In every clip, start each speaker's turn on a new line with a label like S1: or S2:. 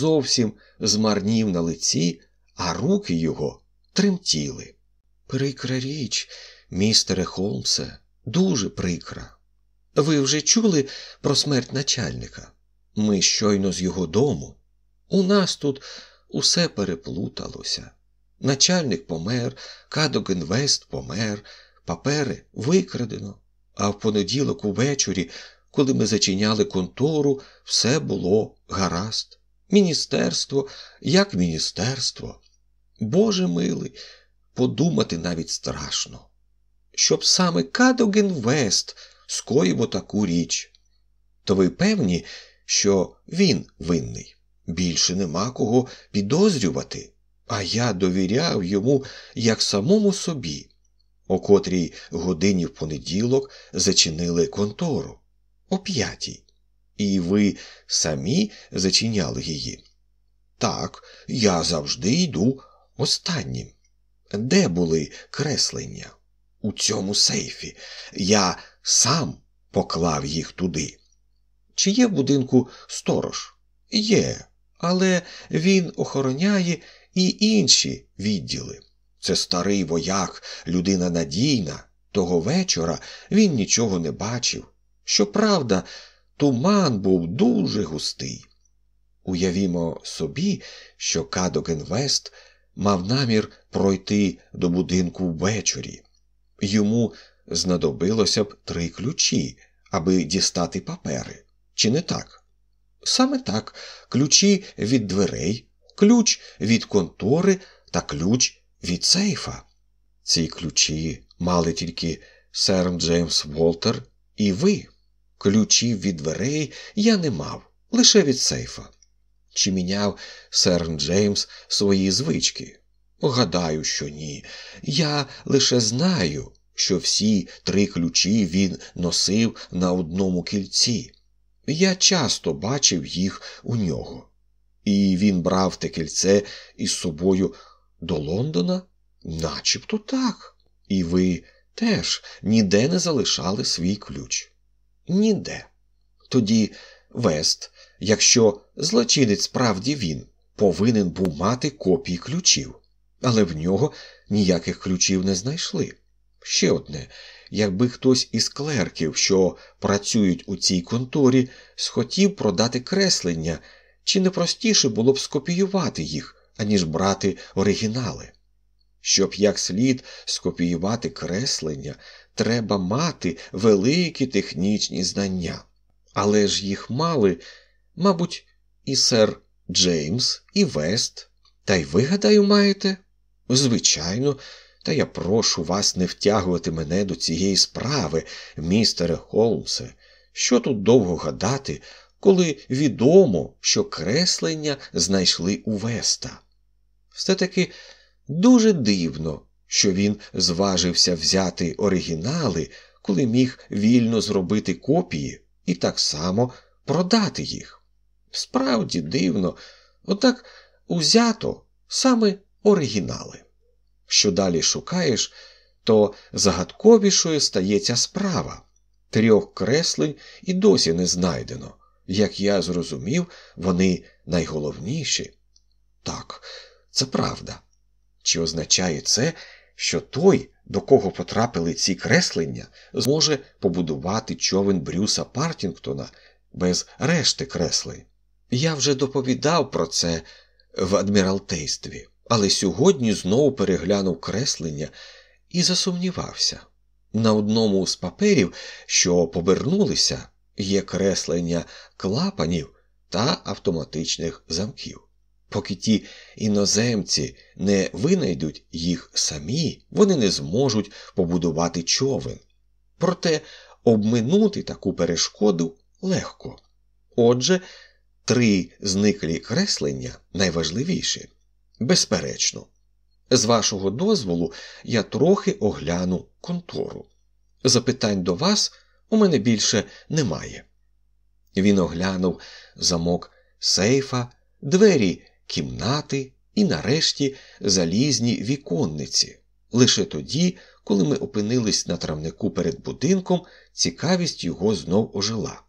S1: зовсім змарнів на лиці, а руки його тремтіли. Прикра річ, містере Холмсе, дуже прикра. Ви вже чули про смерть начальника? Ми щойно з його дому. У нас тут усе переплуталося. Начальник помер, Кадогенвест помер, папери викрадено, а в понеділок увечері, коли ми зачиняли контору, все було гаразд. Міністерство, як міністерство. Боже милий, подумати навіть страшно. Щоб саме Кадогенвест скоїв отаку річ. То ви певні, що він винний? Більше нема кого підозрювати, а я довіряв йому як самому собі. О котрій годині в понеділок зачинили контору о п'ятій. І ви самі зачиняли її. Так, я завжди йду останнім. Де були креслення? У цьому сейфі. Я сам поклав їх туди. Чи є в будинку сторож? Є, але він охороняє і інші відділи. Це старий вояк, людина надійна. Того вечора він нічого не бачив. Щоправда, туман був дуже густий. Уявімо собі, що Кадогенвест мав намір пройти до будинку ввечері. Йому знадобилося б три ключі, аби дістати папери. Чи не так? Саме так ключі від дверей, ключ від контори та ключ від сейфа. Ці ключі мали тільки сер Джеймс Волтер і ви. Ключів від дверей я не мав, лише від сейфа. Чи міняв сер Джеймс свої звички? Гадаю, що ні. Я лише знаю, що всі три ключі він носив на одному кільці. Я часто бачив їх у нього. І він брав те кільце із собою до Лондона? Начебто так. І ви теж ніде не залишали свій ключ. Ніде. Тоді Вест, якщо злочинець справді він, повинен був мати копії ключів, але в нього ніяких ключів не знайшли. Ще одне, якби хтось із клерків, що працюють у цій конторі, схотів продати креслення, чи не простіше було б скопіювати їх, аніж брати оригінали? Щоб як слід скопіювати креслення, треба мати великі технічні знання. Але ж їх мали, мабуть, і сер Джеймс, і Вест. Та й ви, гадаю, маєте? Звичайно, та я прошу вас не втягувати мене до цієї справи, містере Холмсе. Що тут довго гадати, коли відомо, що креслення знайшли у Веста? Все таки дуже дивно, що він зважився взяти оригінали, коли міг вільно зробити копії і так само продати їх. Справді дивно, отак узято саме оригінали. Що далі шукаєш, то загадковішою стається справа. Трьох креслень і досі не знайдено. Як я зрозумів, вони найголовніші. Так, це правда. Чи означає це, що той, до кого потрапили ці креслення, зможе побудувати човен Брюса Партінгтона без решти креслень? Я вже доповідав про це в адміралтействі, але сьогодні знову переглянув креслення і засумнівався. На одному з паперів, що повернулися, є креслення клапанів та автоматичних замків. Поки ті іноземці не винайдуть їх самі, вони не зможуть побудувати човен. Проте обминути таку перешкоду легко. Отже, три зниклі креслення найважливіші. Безперечно. З вашого дозволу я трохи огляну контору. Запитань до вас у мене більше немає. Він оглянув замок сейфа, двері кімнати і, нарешті, залізні віконниці. Лише тоді, коли ми опинились на травнику перед будинком, цікавість його знов ожила.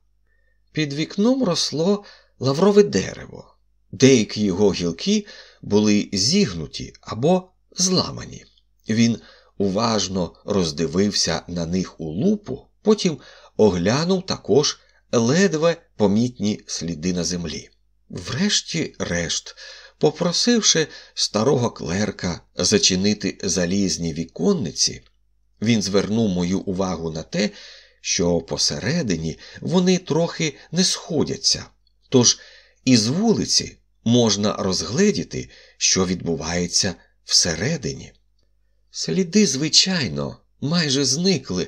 S1: Під вікном росло лаврове дерево. Деякі його гілки були зігнуті або зламані. Він уважно роздивився на них у лупу, потім оглянув також ледве помітні сліди на землі. Врешті-решт, попросивши старого клерка зачинити залізні віконниці, він звернув мою увагу на те, що посередині вони трохи не сходяться, тож із вулиці можна розгледіти, що відбувається всередині. Сліди, звичайно, майже зникли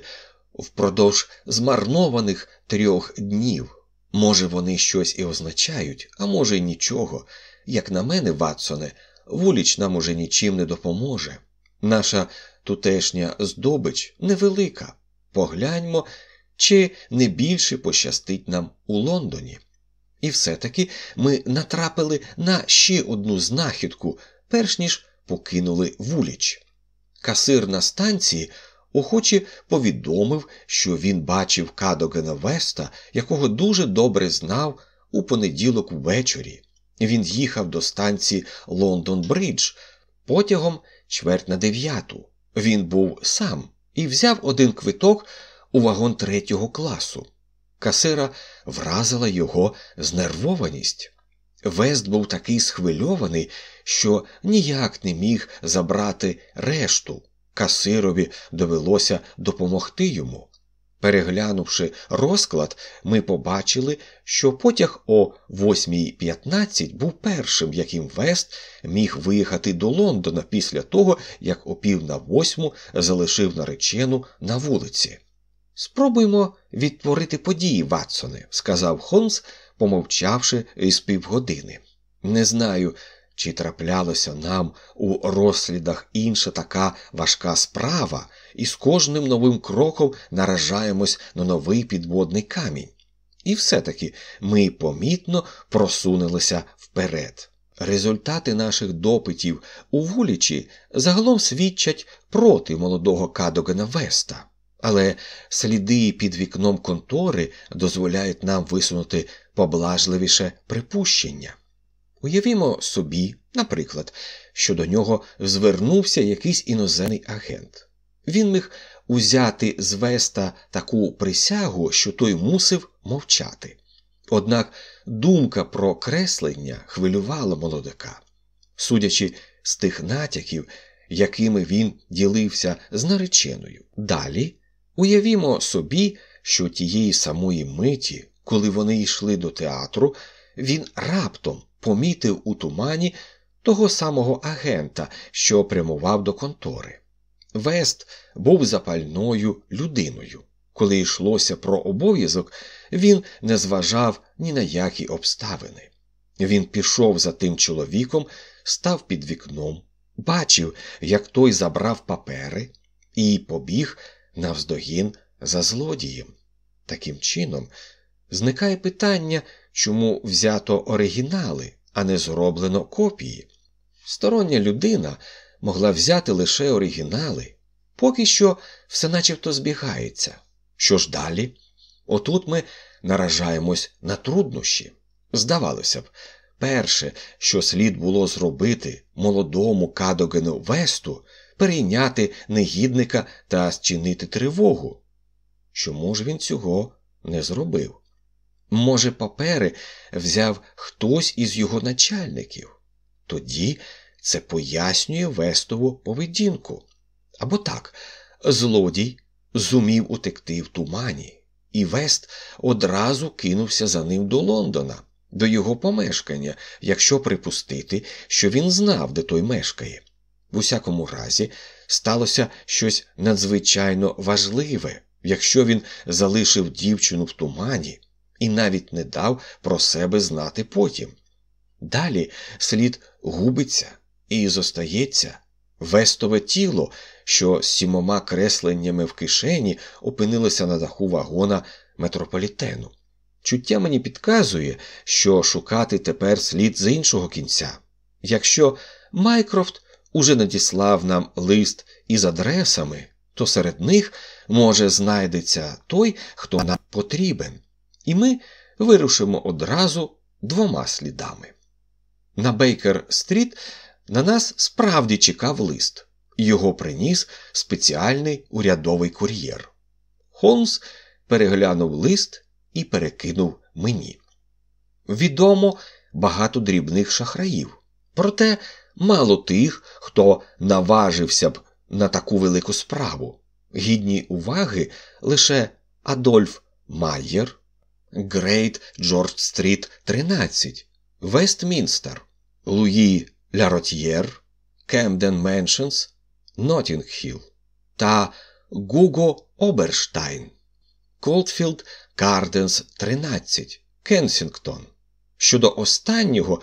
S1: впродовж змарнованих трьох днів. Може, вони щось і означають, а може, й нічого. Як на мене, Ватсоне, вуліч нам уже нічим не допоможе. Наша тутешня здобич невелика. Погляньмо, чи не більше пощастить нам у Лондоні. І все-таки ми натрапили на ще одну знахідку, перш ніж покинули вуліч. Касир на станції охоче повідомив, що він бачив Кадогена Веста, якого дуже добре знав у понеділок ввечері. Він їхав до станції Лондон Бридж потягом чверть на дев'яту. Він був сам і взяв один квиток у вагон третього класу. Касира вразила його знервованість. Вест був такий схвильований, що ніяк не міг забрати решту. Касирові довелося допомогти йому. Переглянувши розклад, ми побачили, що потяг о 8.15 був першим, яким Вест міг виїхати до Лондона після того, як о пів на восьму залишив наречену на вулиці. Спробуймо відтворити події, Ватсоне, сказав Холмс, помовчавши із півгодини. Не знаю, чи траплялося нам у розслідах інша така важка справа, і з кожним новим кроком наражаємось на новий підводний камінь. І все-таки ми помітно просунулися вперед. Результати наших допитів у вулічі загалом свідчать проти молодого Кадогена Веста, але сліди під вікном контори дозволяють нам висунути поблажливіше припущення. Уявімо собі, наприклад, що до нього звернувся якийсь іноземний агент. Він міг узяти з Веста таку присягу, що той мусив мовчати. Однак думка про креслення хвилювала молодика. Судячи з тих натяків, якими він ділився з нареченою. Далі уявімо собі, що тієї самої миті, коли вони йшли до театру, він раптом помітив у тумані того самого агента, що прямував до контори. Вест був запальною людиною. Коли йшлося про обов'язок, він не зважав ні на які обставини. Він пішов за тим чоловіком, став під вікном, бачив, як той забрав папери, і побіг навздогін за злодієм. Таким чином, зникає питання, чому взято оригінали, а не зроблено копії. Стороння людина могла взяти лише оригінали, поки що все начебто збігається. Що ж далі? Отут ми наражаємось на труднощі. Здавалося б, перше, що слід було зробити молодому Кадогену Весту, перейняти негідника та зчинити тривогу. Чому ж він цього не зробив? Може, папери взяв хтось із його начальників. Тоді це пояснює Вестову поведінку. Або так, злодій зумів утекти в тумані, і Вест одразу кинувся за ним до Лондона, до його помешкання, якщо припустити, що він знав, де той мешкає. В усякому разі, сталося щось надзвичайно важливе, якщо він залишив дівчину в тумані і навіть не дав про себе знати потім. Далі слід губиться і зостається вестове тіло, що з сімома кресленнями в кишені опинилося на даху вагона метрополітену. Чуття мені підказує, що шукати тепер слід з іншого кінця. Якщо Майкрофт уже надіслав нам лист із адресами, то серед них, може, знайдеться той, хто нам потрібен і ми вирушимо одразу двома слідами. На Бейкер Стріт на нас справді чекав лист. Його приніс спеціальний урядовий кур'єр. Холмс переглянув лист і перекинув мені. Відомо багато дрібних шахраїв, проте мало тих, хто наважився б на таку велику справу. Гідні уваги лише Адольф Майєр, Грейт Джордж Стріт, 13, Вестмінстер, Луї Ля Ротьєр, Кемден Меншенс, Нотінгхіл та Гуго Оберштайн, Колфілд Гарденс, 13, Кенсінгтон. Щодо останнього,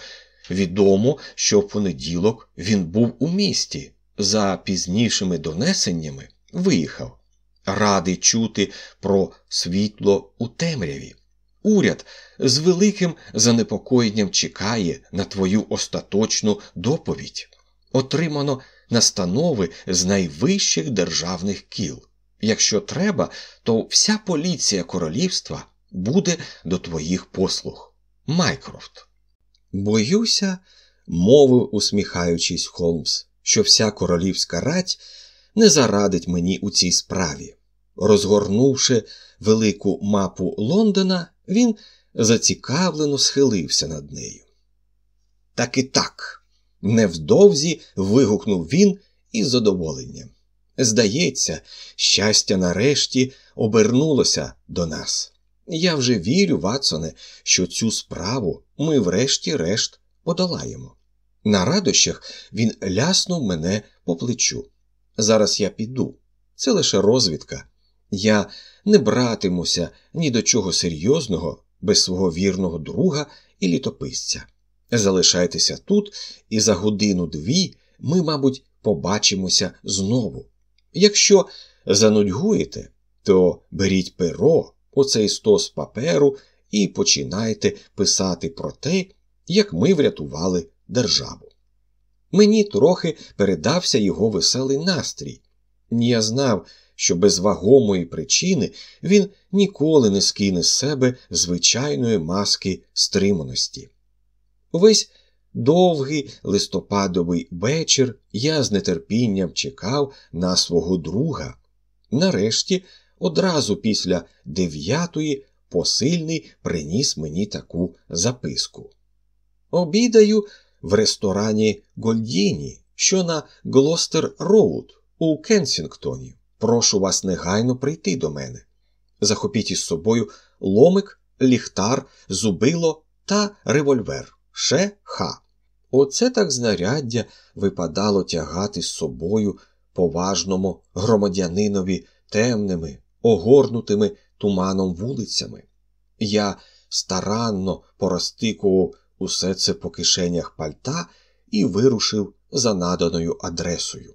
S1: відомо, що в понеділок він був у місті. За пізнішими донесеннями виїхав, радий чути про світло у темряві. Уряд з великим занепокоєнням чекає на твою остаточну доповідь. Отримано настанови з найвищих державних кіл. Якщо треба, то вся поліція королівства буде до твоїх послуг. Майкрофт. Боюся, мовив, усміхаючись, Холмс, що вся королівська рать не зарадить мені у цій справі. Розгорнувши велику мапу Лондона, він зацікавлено схилився над нею. Так і так, невдовзі вигукнув він із задоволенням. Здається, щастя нарешті обернулося до нас. Я вже вірю, Ватсоне, що цю справу ми врешті-решт подолаємо. На радощах він ляснув мене по плечу. Зараз я піду. Це лише розвідка. Я не братимуся ні до чого серйозного без свого вірного друга і літописця. Залишайтеся тут, і за годину-дві ми, мабуть, побачимося знову. Якщо занудьгуєте, то беріть перо, оцей стос паперу і починайте писати про те, як ми врятували державу. Мені трохи передався його веселий настрій. Я знав, що без вагомої причини він ніколи не скине з себе звичайної маски стриманості. Весь довгий листопадовий вечір я з нетерпінням чекав на свого друга. Нарешті, одразу після дев'ятої, посильний приніс мені таку записку. Обідаю в ресторані Гольдіні, що на Глостер Роуд у Кенсінгтоні. Прошу вас негайно прийти до мене. Захопіть із собою ломик, ліхтар, зубило та револьвер. Ш. Х. Оце так знаряддя випадало тягати з собою поважному громадянинові темними, огорнутими туманом вулицями. Я старанно поростикував усе це по кишенях пальта і вирушив за наданою адресою.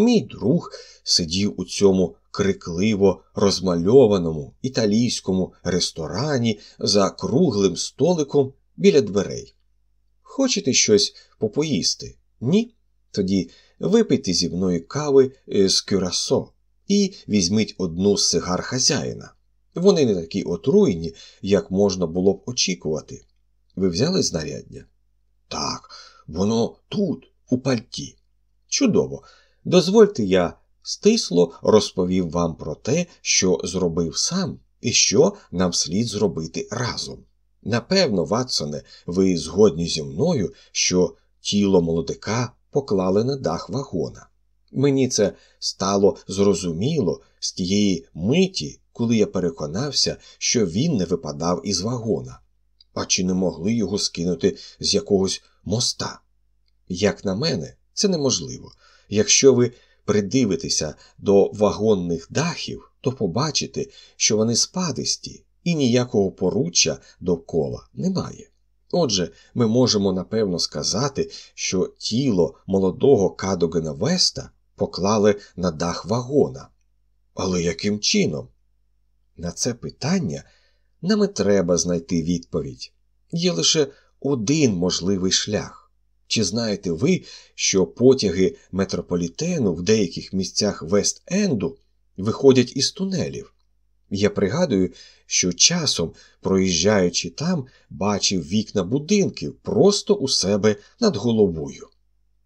S1: Мій друг сидів у цьому крикливо розмальованому італійському ресторані за круглим столиком біля дверей. Хочете щось попоїсти? Ні? Тоді випийте зі мною кави з кюрасо і візьміть одну з сигар хазяїна. Вони не такі отруйні, як можна було б очікувати. Ви взяли знаряддя? Так, воно тут, у пальті. Чудово. Дозвольте, я стисло розповів вам про те, що зробив сам і що нам слід зробити разом. Напевно, Ватсоне, ви згодні зі мною, що тіло молодика поклали на дах вагона. Мені це стало зрозуміло з тієї миті, коли я переконався, що він не випадав із вагона. А чи не могли його скинути з якогось моста? Як на мене, це неможливо. Якщо ви придивитеся до вагонних дахів, то побачите, що вони спадисті і ніякого поруччя довкола немає. Отже, ми можемо напевно сказати, що тіло молодого Кадогена Веста поклали на дах вагона. Але яким чином? На це питання нам і треба знайти відповідь. Є лише один можливий шлях. Чи знаєте ви, що потяги метрополітену в деяких місцях Вест-Енду виходять із тунелів? Я пригадую, що часом, проїжджаючи там, бачив вікна будинків просто у себе над головою.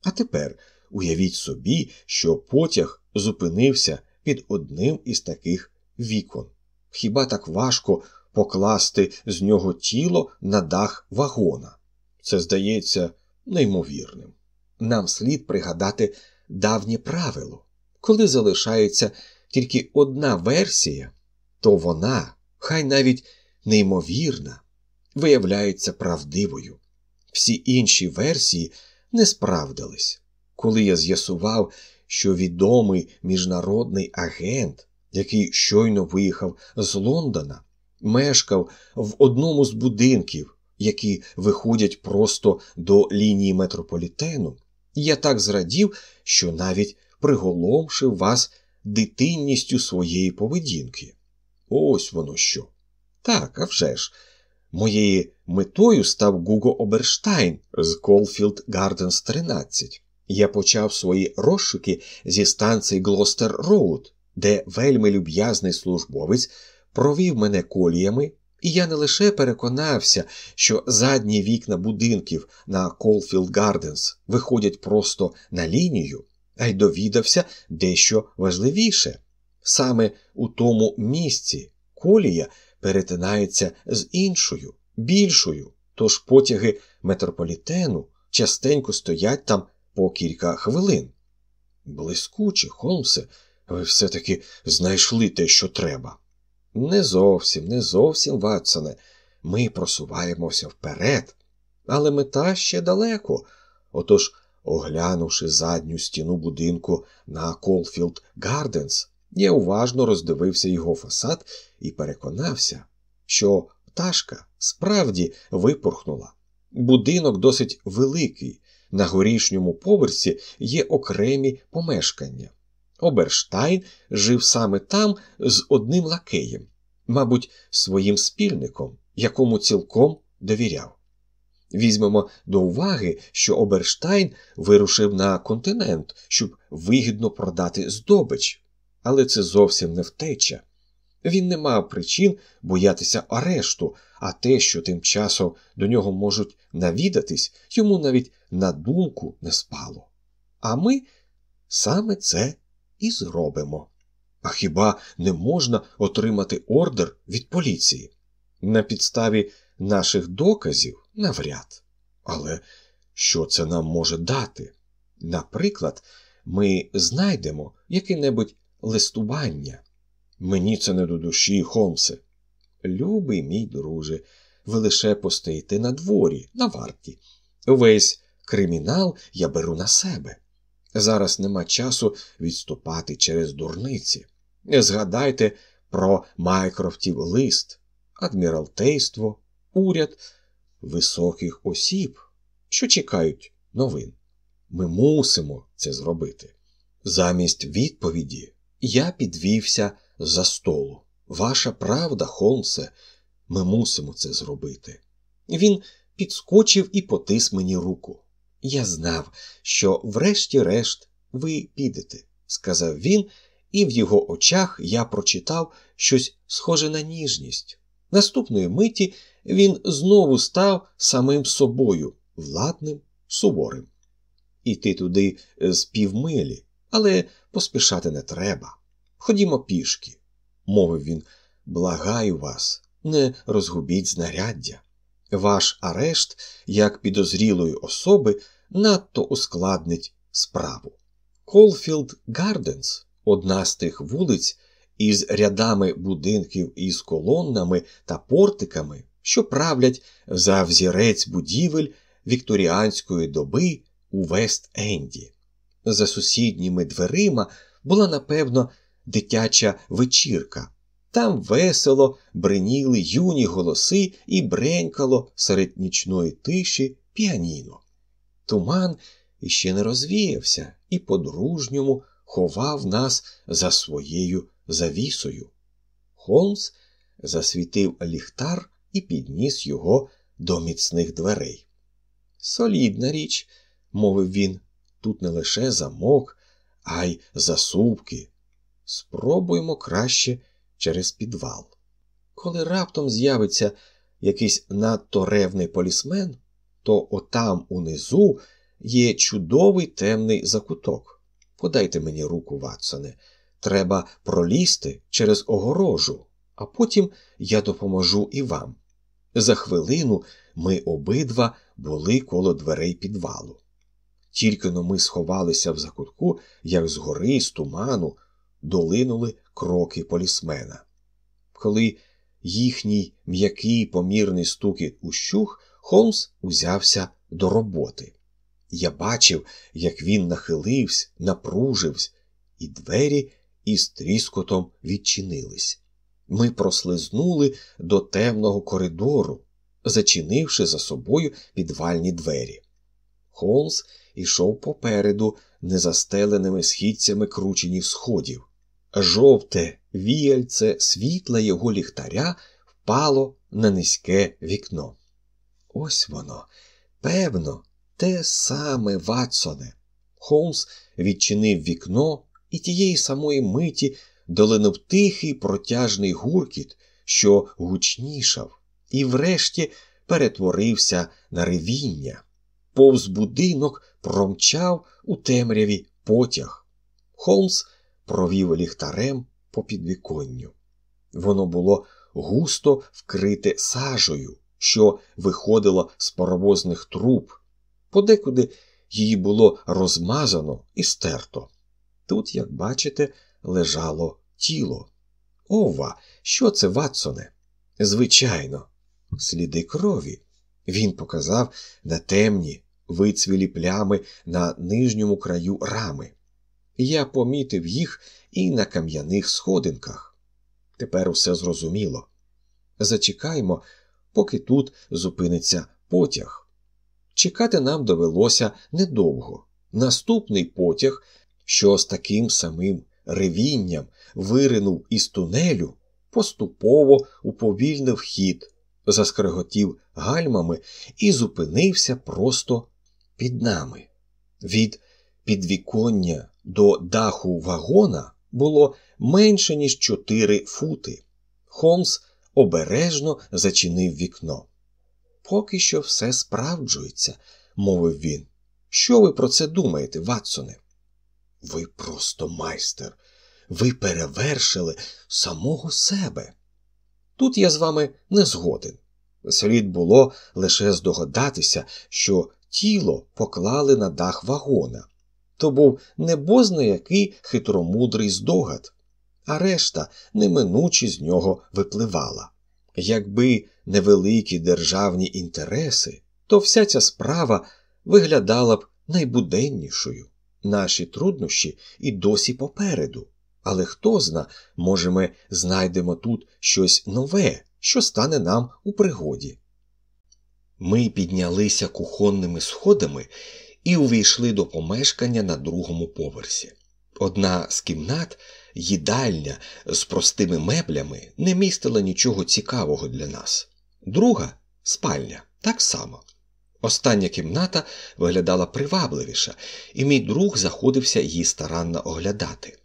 S1: А тепер уявіть собі, що потяг зупинився під одним із таких вікон. Хіба так важко покласти з нього тіло на дах вагона? Це здається неймовірним. Нам слід пригадати давнє правило коли залишається тільки одна версія, то вона, хай навіть неймовірна, виявляється правдивою. Всі інші версії не справдились. Коли я з'ясував, що відомий міжнародний агент, який щойно виїхав з Лондона, мешкав в одному з будинків, які виходять просто до лінії метрополітену, я так зрадів, що навіть приголомшив вас дитинністю своєї поведінки. Ось воно що. Так, а вже ж. Моєю метою став Гуго Оберштайн з Колфілд Гарденс 13. Я почав свої розшуки зі станції Глостер Роуд, де вельми люб'язний службовець провів мене коліями, і я не лише переконався, що задні вікна будинків на Колфілд Гарденс виходять просто на лінію, а й довідався дещо важливіше. Саме у тому місці колія перетинається з іншою, більшою, тож потяги метрополітену частенько стоять там по кілька хвилин. Блискуче, Холмсе, ви все-таки знайшли те, що треба. Не зовсім, не зовсім, Ватсоне. Ми просуваємося вперед, але мета ще далеко. Отож Оглянувши задню стіну будинку на Колфілд Гарденс, я уважно роздивився його фасад і переконався, що пташка справді випорхнула. Будинок досить великий, на горішньому поверсі є окремі помешкання. Оберштайн жив саме там з одним лакеєм, мабуть, своїм спільником, якому цілком довіряв. Візьмемо до уваги, що Оберштайн вирушив на континент, щоб вигідно продати здобич, але це зовсім не втеча. Він не мав причин боятися арешту, а те, що тим часом до нього можуть навідатись, йому навіть на думку не спало. А ми саме це і зробимо. А хіба не можна отримати ордер від поліції? На підставі наших доказів навряд. Але що це нам може дати? Наприклад, ми знайдемо яке-небудь листування. Мені це не до душі, Холмсе. Любий мій друже, ви лише постоїте на дворі, на варті. Весь кримінал я беру на себе. Зараз нема часу відступати через дурниці. Згадайте про Майкрофтів лист, адміралтейство, уряд високих осіб, що чекають новин. Ми мусимо це зробити. Замість відповіді я підвівся за столу. Ваша правда, Холмсе, ми мусимо це зробити. Він підскочив і потис мені руку. Я знав, що, врешті-решт, ви підете, сказав він, і в його очах я прочитав щось схоже на ніжність. Наступної миті він знову став самим собою, владним, суворим. Іти туди з півмилі, але поспішати не треба. Ходімо пішки, мовив він, благаю вас, не розгубіть знаряддя. Ваш арешт, як підозрілої особи, надто ускладнить справу. Колфілд Гарденс, одна з тих вулиць, із рядами будинків із колоннами та портиками, що правлять за взірець будівель вікторіанської доби у Вест-Енді. За сусідніми дверима була, напевно, дитяча вечірка. Там весело бриніли юні голоси і бренькало серед нічної тиші піаніно. Туман іще не розвіявся і по-дружньому ховав нас за своєю завісою. Холмс засвітив ліхтар і підніс його до міцних дверей. Солідна річ, мовив він, тут не лише замок, а й засувки. Спробуємо краще через підвал. Коли раптом з'явиться якийсь надто ревний полісмен, то отам унизу є чудовий темний закуток. Подайте мені руку, Ватсоне. Треба пролізти через огорожу, а потім я допоможу і вам. За хвилину ми обидва були коло дверей підвалу. Тільки но ми сховалися в закутку, як згори, з туману, долинули кроки полісмена. Коли їхній м'який помірний стукіт ущух, Холмс узявся до роботи. Я бачив, як він нахилився, напружився, і двері із тріскотом відчинились. Ми прослизнули до темного коридору, зачинивши за собою підвальні двері. Холмс ішов попереду незастеленими східцями крученів сходів. Жовте віяльце світла його ліхтаря впало на низьке вікно. Ось воно, певно, те саме Ватсоне. Холмс відчинив вікно і тієї самої миті долинув тихий протяжний гуркіт, що гучнішав, і врешті перетворився на ревіння. Повз будинок промчав у темряві потяг. Холмс провів ліхтарем по підвіконню. Воно було густо вкрите сажею, що виходило з паровозних труб. Подекуди її було розмазано і стерто. Тут, як бачите, лежало тіло. Ова, що це, Ватсоне? Звичайно, сліди крові. Він показав на темні, вицвілі плями на нижньому краю рами. Я помітив їх і на кам'яних сходинках. Тепер усе зрозуміло. Зачекаймо, поки тут зупиниться потяг. Чекати нам довелося недовго. Наступний потяг, що з таким самим ревінням виринув із тунелю, поступово уповільнив хід, заскреготів гальмами і зупинився просто під нами. Від підвіконня до даху вагона було менше, ніж чотири фути. Холмс обережно зачинив вікно. Поки що все справджується, мовив він. Що ви про це думаєте, Ватсоне? Ви просто майстер. Ви перевершили самого себе. Тут я з вами не згоден. Слід було лише здогадатися, що тіло поклали на дах вагона. То був небозна який хитромудрий здогад, а решта неминуче з нього випливала. Якби невеликі державні інтереси, то вся ця справа виглядала б найбуденнішою. Наші труднощі і досі попереду. Але хто зна, може, ми знайдемо тут щось нове, що стане нам у пригоді. Ми піднялися кухонними сходами і увійшли до помешкання на другому поверсі. Одна з кімнат, їдальня з простими меблями, не містила нічого цікавого для нас. Друга спальня так само. Остання кімната виглядала привабливіша, і мій друг заходився її старанно оглядати.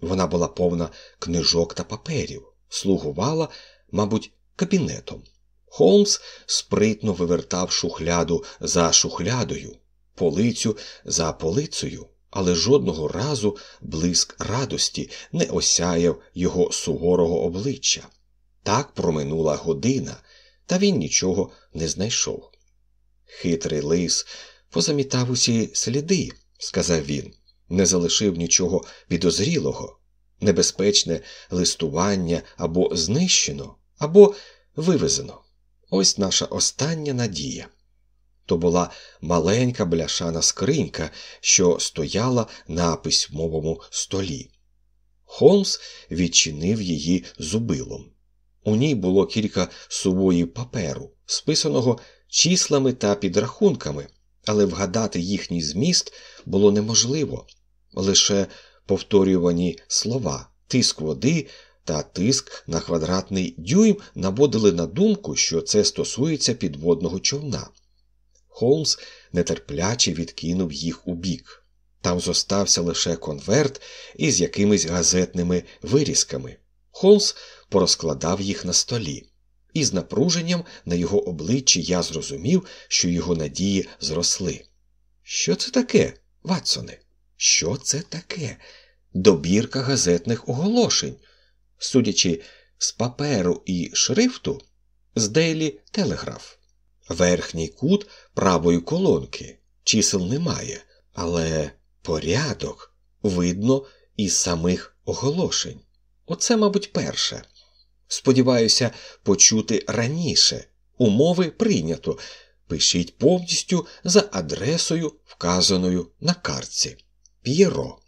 S1: Вона була повна книжок та паперів, слугувала, мабуть, кабінетом. Холмс спритно вивертав шухляду за шухлядою, полицю за полицею, але жодного разу блиск радості не осяяв його суворого обличчя. Так проминула година, та він нічого не знайшов. Хитрий лис позамітав усі сліди, сказав він, не залишив нічого підозрілого, небезпечне листування або знищено, або вивезено. Ось наша остання надія. То була маленька бляшана скринька, що стояла на письмовому столі. Холмс відчинив її зубилом. У ній було кілька сувоїв паперу, списаного числами та підрахунками, але вгадати їхній зміст було неможливо лише повторювані слова, тиск води та тиск на квадратний дюйм наводили на думку, що це стосується підводного човна. Холмс нетерпляче відкинув їх у бік. Там зостався лише конверт із якимись газетними вирізками. Холмс порозкладав їх на столі, і з напруженням на його обличчі я зрозумів, що його надії зросли. Що це таке, Ватсоне? Що це таке? Добірка газетних оголошень. Судячи з паперу і шрифту, з Дейлі Телеграф. Верхній кут правої колонки. Чисел немає, але порядок видно із самих оголошень. Оце, мабуть, перше. Сподіваюся, почути раніше. Умови прийнято. Пишіть повністю за адресою, вказаною на картці. П'єро.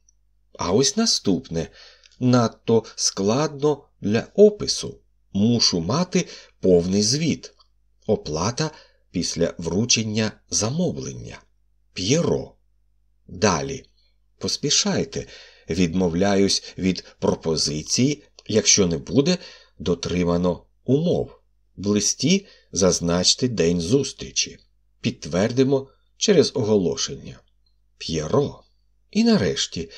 S1: А ось наступне надто складно для опису. Мушу мати повний звіт. Оплата після вручення замовлення. П'єро. Далі. Поспішайте. Відмовляюсь від пропозиції, якщо не буде дотримано умов. В листі зазначте день зустрічі. Підтвердимо через оголошення. П'єро. І нарешті,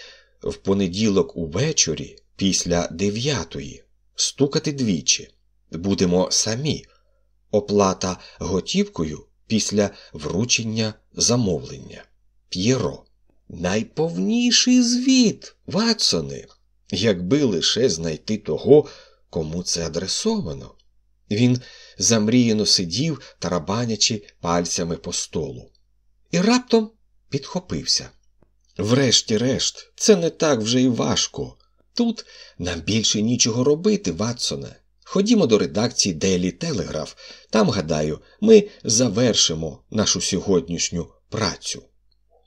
S1: в понеділок увечері, після дев'ятої, стукати двічі. Будемо самі. Оплата готівкою після вручення замовлення. П'єро. Найповніший звіт, Ватсоне, якби лише знайти того, кому це адресовано. Він замріяно сидів, тарабанячи пальцями по столу, і раптом підхопився. Врешті-решт, це не так вже й важко. Тут нам більше нічого робити, Ватсоне. Ходімо до редакції Дейлі Телеграф. Там, гадаю, ми завершимо нашу сьогоднішню працю.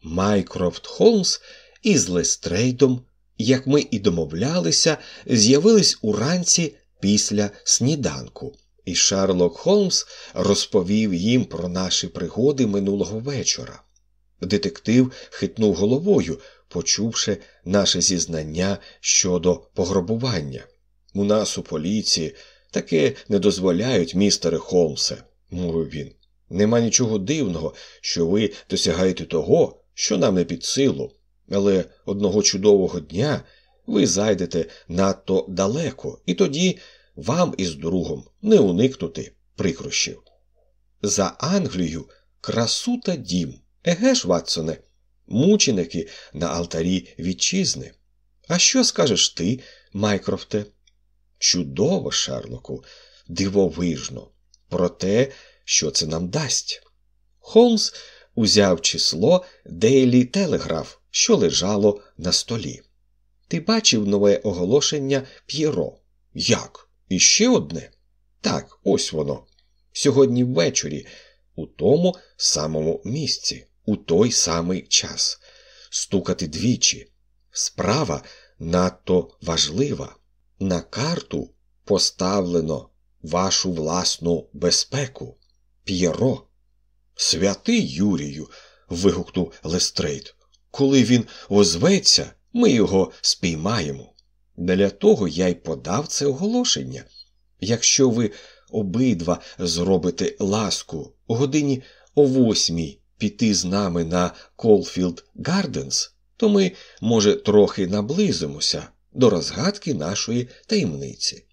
S1: Майкрофт Холмс із Лестрейдом, як ми і домовлялися, з'явились уранці після сніданку, і Шерлок Холмс розповів їм про наші пригоди минулого вечора. Детектив хитнув головою, почувши наше зізнання щодо пограбування. У нас у поліції таке не дозволяють, містере Холмсе, мовив він. Нема нічого дивного, що ви досягаєте того, що нам не під силу, але одного чудового дня ви зайдете надто далеко, і тоді вам із другом не уникнути прикрощів. За Англію красу та дім. Еге ж, Ватсоне, мученики на алтарі вітчизни. А що скажеш ти, Майкрофте? Чудово, Шерлоку, дивовижно, про те, що це нам дасть. Холмс узяв число Дейлі Телеграф, що лежало на столі. Ти бачив нове оголошення П'єро? Як? І ще одне? Так, ось воно. Сьогодні ввечері, у тому самому місці, у той самий час. Стукати двічі. Справа надто важлива. На карту поставлено вашу власну безпеку. П'єро. Святий Юрію! вигукнув Лестрейд. Коли він озветься, ми його спіймаємо. Для того я й подав це оголошення. Якщо ви обидва зробите ласку у годині о восьмій піти з нами на Колфілд Гарденс, то ми, може, трохи наблизимося до розгадки нашої таємниці.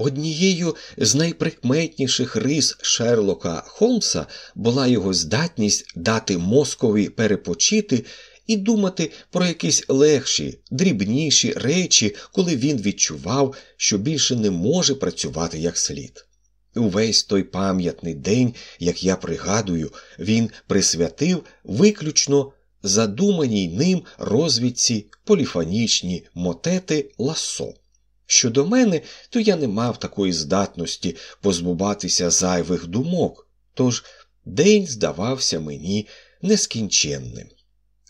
S1: Однією з найприкметніших рис Шерлока Холмса була його здатність дати мозкові перепочити і думати про якісь легші, дрібніші речі, коли він відчував, що більше не може працювати як слід. Увесь той пам'ятний день, як я пригадую, він присвятив виключно задуманій ним розвідці поліфонічні мотети ласо. Щодо мене, то я не мав такої здатності позбуватися зайвих думок, тож день здавався мені нескінченним.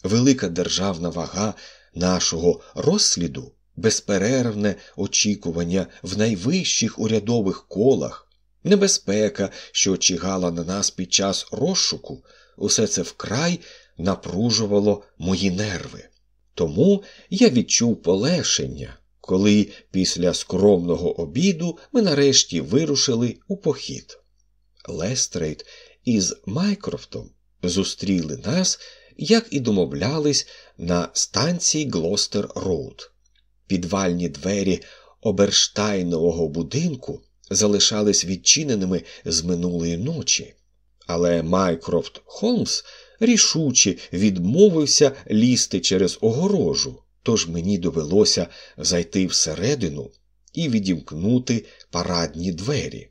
S1: Велика державна вага нашого розсліду, безперервне очікування в найвищих урядових колах, небезпека, що очікувала на нас під час розшуку, усе це вкрай напружувало мої нерви. Тому я відчув полегшення, коли після скромного обіду ми нарешті вирушили у похід. Лестрейд із Майкрофтом зустріли нас як і домовлялись на станції Глостер Роуд. Підвальні двері оберштайнового будинку залишались відчиненими з минулої ночі, але Майкрофт Холмс рішуче відмовився лізти через огорожу, тож мені довелося зайти всередину і відімкнути парадні двері.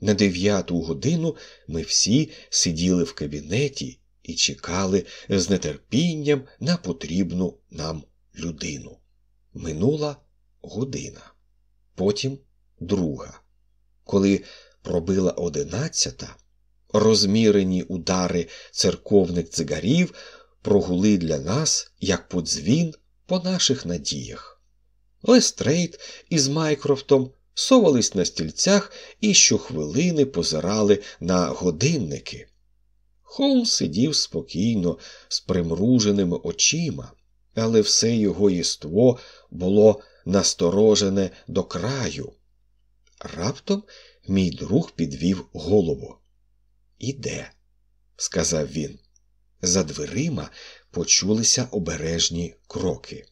S1: На дев'яту годину ми всі сиділи в кабінеті і чекали з нетерпінням на потрібну нам людину. Минула година, потім друга. Коли пробила одинадцята, розмірені удари церковних дзиґарів прогули для нас, як подзвін, по наших надіях. Лестрейд із Майкрофтом совались на стільцях і щохвилини позирали на годинники. Холмс сидів спокійно, з примруженими очима, але все його єство було насторожене до краю. Раптом мій друг підвів голову. Іде, сказав він. За дверима почулися обережні кроки.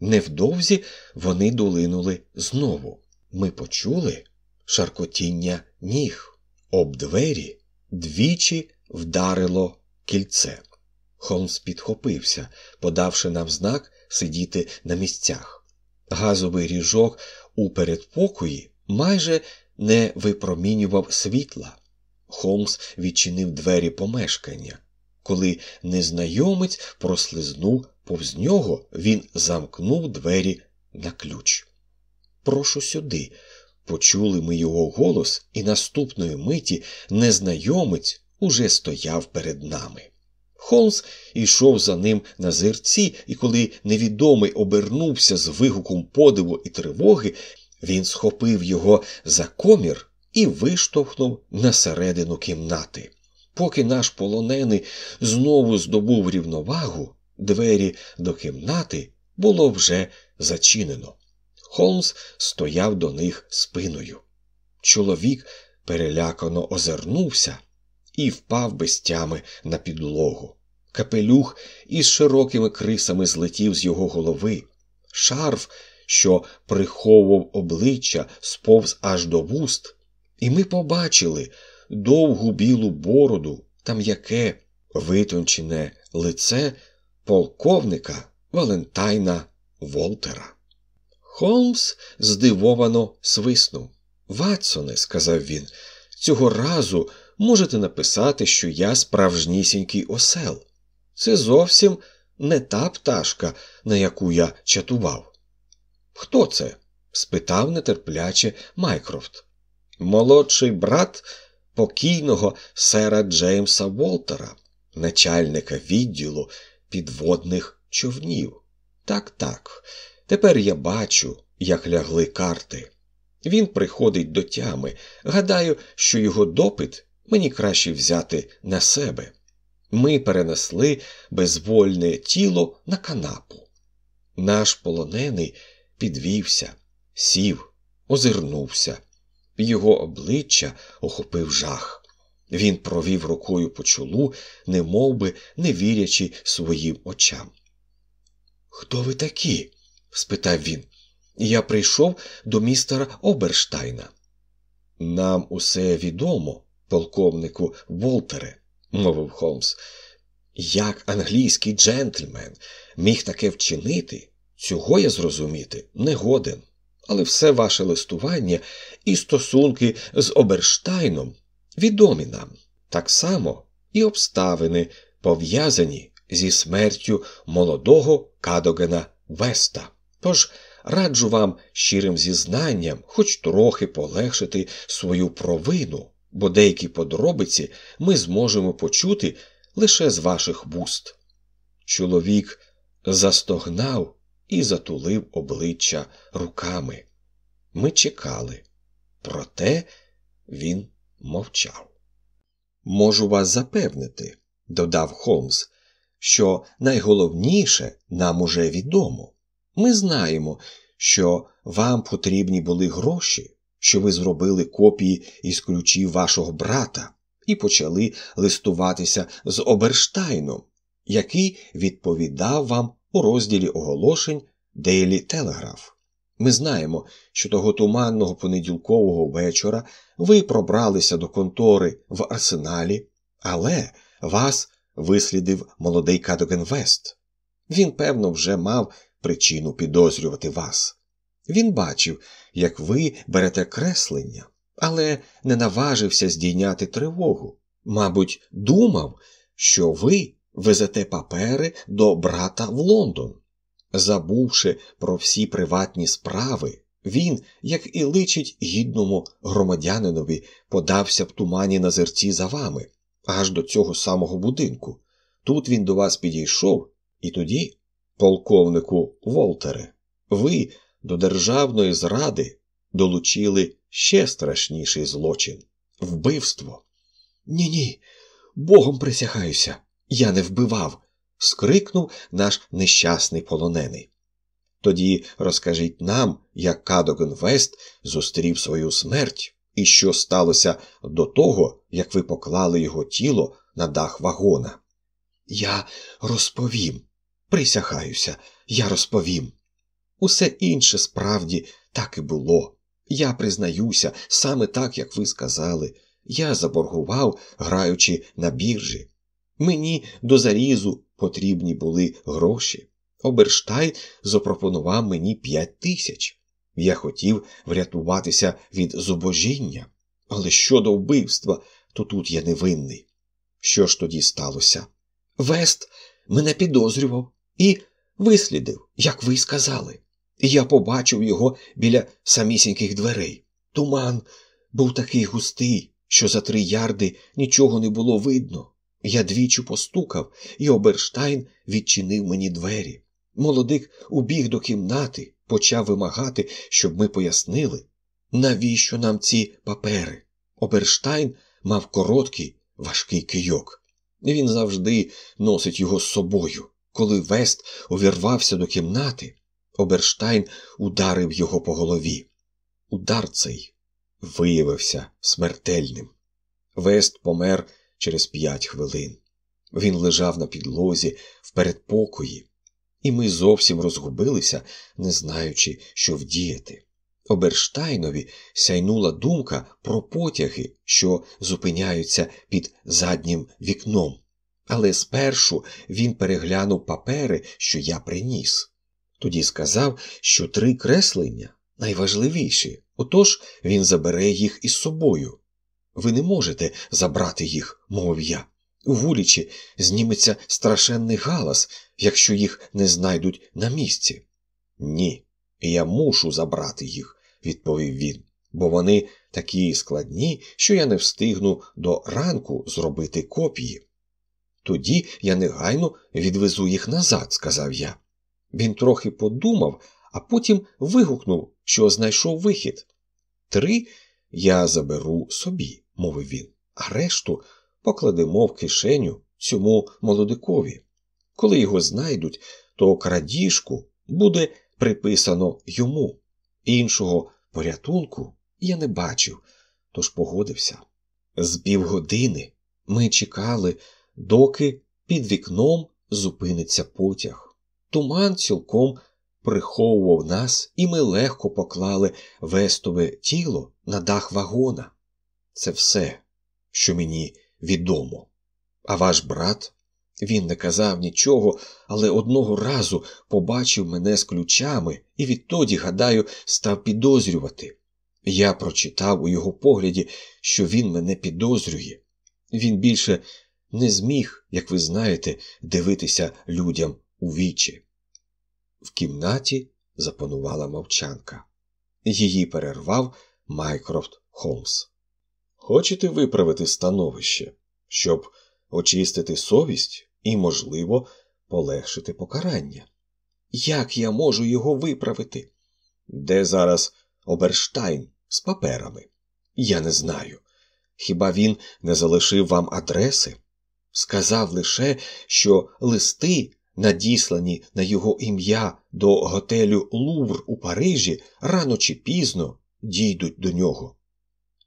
S1: Невдовзі вони долинули знову. Ми почули шаркотіння ніг. Об двері двічі вдарило кільце. Холмс підхопився, подавши нам знак сидіти на місцях. Газовий ріжок у передпокої майже не випромінював світла. Холмс відчинив двері помешкання. Коли незнайомець прослизнув повз нього, він замкнув двері на ключ. Прошу сюди. Почули ми його голос, і наступної миті незнайомець уже стояв перед нами. Холмс йшов за ним на зерці, і коли невідомий обернувся з вигуком подиву і тривоги, він схопив його за комір і виштовхнув на середину кімнати. Поки наш полонений знову здобув рівновагу, двері до кімнати було вже зачинено. Холмс стояв до них спиною. Чоловік перелякано озирнувся і впав без тями на підлогу. Капелюх із широкими крисами злетів з його голови. Шарф, що приховував обличчя, сповз аж до вуст, і ми побачили довгу білу бороду та м'яке витончене лице полковника Валентайна Волтера. Холмс здивовано свиснув. Ватсоне, сказав він, цього разу можете написати, що я справжнісінький осел. Це зовсім не та пташка, на яку я чатував. Хто це? спитав нетерпляче Майкрофт. Молодший брат покійного сера Джеймса Волтера, начальника відділу підводних човнів. Так, так, тепер я бачу, як лягли карти. Він приходить до тями. Гадаю, що його допит мені краще взяти на себе. Ми перенесли безвольне тіло на канапу. Наш полонений підвівся, сів, озирнувся. Його обличчя охопив жах. Він провів рукою по чолу, не би не вірячи своїм очам. Хто ви такі? спитав він. Я прийшов до містера Оберштайна. Нам усе відомо, полковнику Волтере, мовив Холмс. Як англійський джентльмен міг таке вчинити, цього я зрозуміти не годен. Але все ваше листування і стосунки з Оберштайном відомі нам, так само і обставини, пов'язані зі смертю молодого Кадогена Веста. Тож раджу вам щирим зізнанням хоч трохи полегшити свою провину, бо деякі подробиці ми зможемо почути лише з ваших вуст. Чоловік застогнав і затулив обличчя руками. Ми чекали, проте він мовчав. Можу вас запевнити, додав Холмс, що найголовніше нам уже відомо. Ми знаємо, що вам потрібні були гроші, що ви зробили копії із ключів вашого брата і почали листуватися з Оберштайном, який відповідав вам у розділі оголошень Daily Telegraph. Ми знаємо, що того туманного понеділкового вечора ви пробралися до контори в арсеналі, але вас вислідив молодий Кадоген Вест. Він, певно, вже мав причину підозрювати вас. Він бачив, як ви берете креслення, але не наважився здійняти тривогу. Мабуть, думав, що ви везете папери до брата в Лондон. Забувши про всі приватні справи, він, як і личить гідному громадянинові, подався в тумані на зерці за вами, аж до цього самого будинку. Тут він до вас підійшов, і тоді, полковнику Волтере, ви до державної зради долучили ще страшніший злочин вбивство. Ні, ні, богом присягаюся, я не вбивав скрикнув наш нещасний полонений. Тоді розкажіть нам, як Кадоген Вест зустрів свою смерть і що сталося до того, як ви поклали його тіло на дах вагона. Я розповім, присягаюся, я розповім. Усе інше справді так і було. Я признаюся, саме так, як ви сказали, я заборгував, граючи на біржі. Мені до зарізу потрібні були гроші. Оберштай запропонував мені п'ять тисяч. Я хотів врятуватися від зубожіння, але щодо вбивства, то тут я невинний. Що ж тоді сталося? Вест мене підозрював і вислідив, як ви сказали. Я побачив його біля самісіньких дверей. Туман був такий густий, що за три ярди нічого не було видно. Я двічі постукав, і Оберштайн відчинив мені двері. Молодик убіг до кімнати, почав вимагати, щоб ми пояснили, навіщо нам ці папери. Оберштайн мав короткий, важкий кийок. Він завжди носить його з собою. Коли Вест увірвався до кімнати, Оберштайн ударив його по голові. Удар цей виявився смертельним. Вест помер через п'ять хвилин. Він лежав на підлозі в передпокої, і ми зовсім розгубилися, не знаючи, що вдіяти. Оберштайнові сяйнула думка про потяги, що зупиняються під заднім вікном. Але спершу він переглянув папери, що я приніс. Тоді сказав, що три креслення найважливіші, отож він забере їх із собою. Ви не можете забрати їх, мовив я. У вуличі зніметься страшенний галас, якщо їх не знайдуть на місці. Ні, я мушу забрати їх, відповів він, бо вони такі складні, що я не встигну до ранку зробити копії. Тоді я негайно відвезу їх назад, сказав я. Він трохи подумав, а потім вигукнув, що знайшов вихід. Три я заберу собі мовив він, а решту покладемо в кишеню цьому молодикові. Коли його знайдуть, то крадіжку буде приписано йому. Іншого порятунку я не бачив, тож погодився. З півгодини ми чекали, доки під вікном зупиниться потяг. Туман цілком приховував нас, і ми легко поклали вестове тіло на дах вагона. Це все, що мені відомо. А ваш брат, він не казав нічого, але одного разу побачив мене з ключами і відтоді, гадаю, став підозрювати. Я прочитав у його погляді, що він мене підозрює. Він більше не зміг, як ви знаєте, дивитися людям у вічі. В кімнаті запанувала мовчанка. Її перервав Майкрофт Холмс. Хочете виправити становище, щоб очистити совість і, можливо, полегшити покарання? Як я можу його виправити? Де зараз Оберштайн з паперами? Я не знаю. Хіба він не залишив вам адреси? Сказав лише, що листи, надіслані на його ім'я до готелю Лувр у Парижі, рано чи пізно дійдуть до нього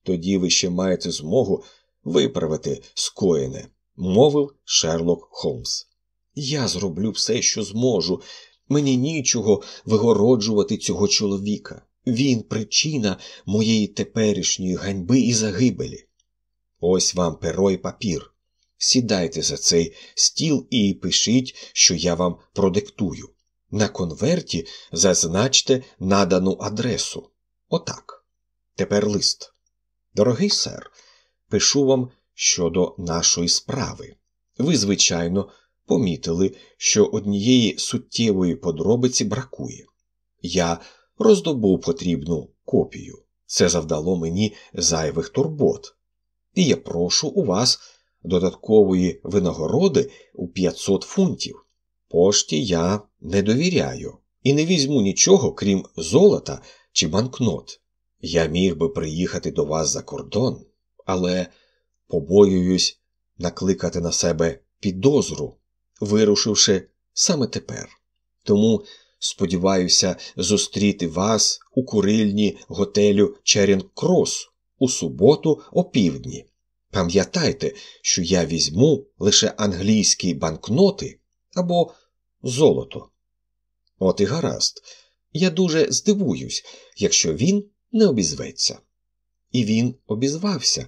S1: тоді ви ще маєте змогу виправити скоєне, мовив Шерлок Холмс. Я зроблю все, що зможу. Мені нічого вигороджувати цього чоловіка. Він причина моєї теперішньої ганьби і загибелі. Ось вам перо і папір. Сідайте за цей стіл і пишіть, що я вам продиктую. На конверті зазначте надану адресу. Отак. Тепер лист. Дорогий сер, пишу вам щодо нашої справи. Ви, звичайно, помітили, що однієї суттєвої подробиці бракує. Я роздобув потрібну копію. Це завдало мені зайвих турбот. І я прошу у вас додаткової винагороди у 500 фунтів. Пошті я не довіряю і не візьму нічого, крім золота чи банкнот. Я міг би приїхати до вас за кордон, але побоююсь накликати на себе підозру, вирушивши саме тепер. Тому сподіваюся зустріти вас у курильні готелю Черінг Крос у суботу о півдні. Пам'ятайте, що я візьму лише англійські банкноти або золото. От і гаразд, я дуже здивуюсь, якщо він не обізветься. І він обізвався,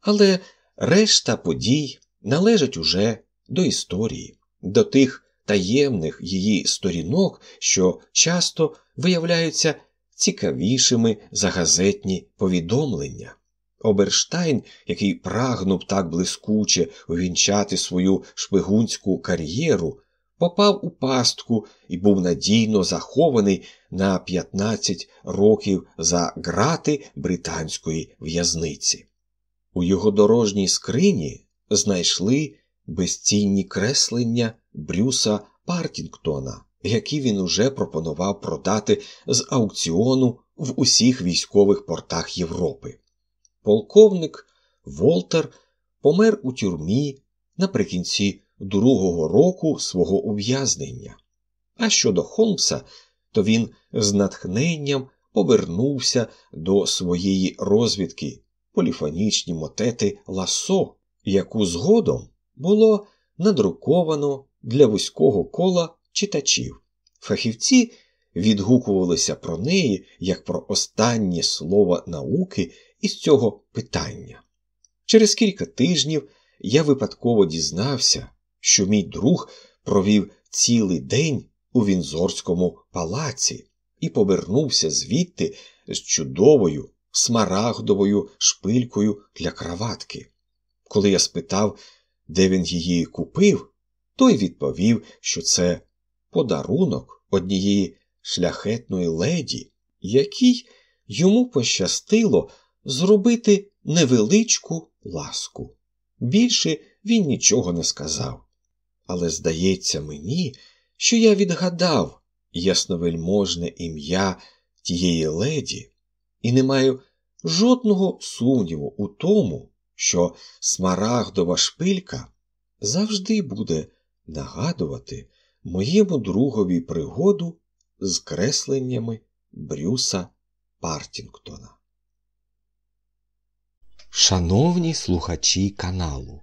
S1: але решта подій належать уже до історії, до тих таємних її сторінок, що часто виявляються цікавішими за газетні повідомлення. Оберштайн, який прагнув так блискуче увінчати свою шпигунську кар'єру, попав у пастку і був надійно захований на 15 років за грати британської в'язниці. У його дорожній скрині знайшли безцінні креслення Брюса Партінгтона, які він уже пропонував продати з аукціону в усіх військових портах Європи. Полковник Волтер помер у тюрмі наприкінці другого року свого ув'язнення. А щодо Холмса, то він з натхненням повернувся до своєї розвідки поліфонічні мотети Ласо, яку згодом було надруковано для вузького кола читачів. Фахівці відгукувалися про неї як про останнє слово науки із цього питання. Через кілька тижнів я випадково дізнався, що мій друг провів цілий день у Вінзорському палаці і повернувся звідти з чудовою смарагдовою шпилькою для краватки. Коли я спитав, де він її купив, той відповів, що це подарунок однієї шляхетної леді, якій йому пощастило зробити невеличку ласку. Більше він нічого не сказав. Але здається мені, що я відгадав ясновельможне ім'я тієї леді, і не маю жодного сумніву у тому, що смарагдова шпилька завжди буде нагадувати моєму другові пригоду з кресленнями Брюса Партінгтона.
S2: Шановні слухачі каналу,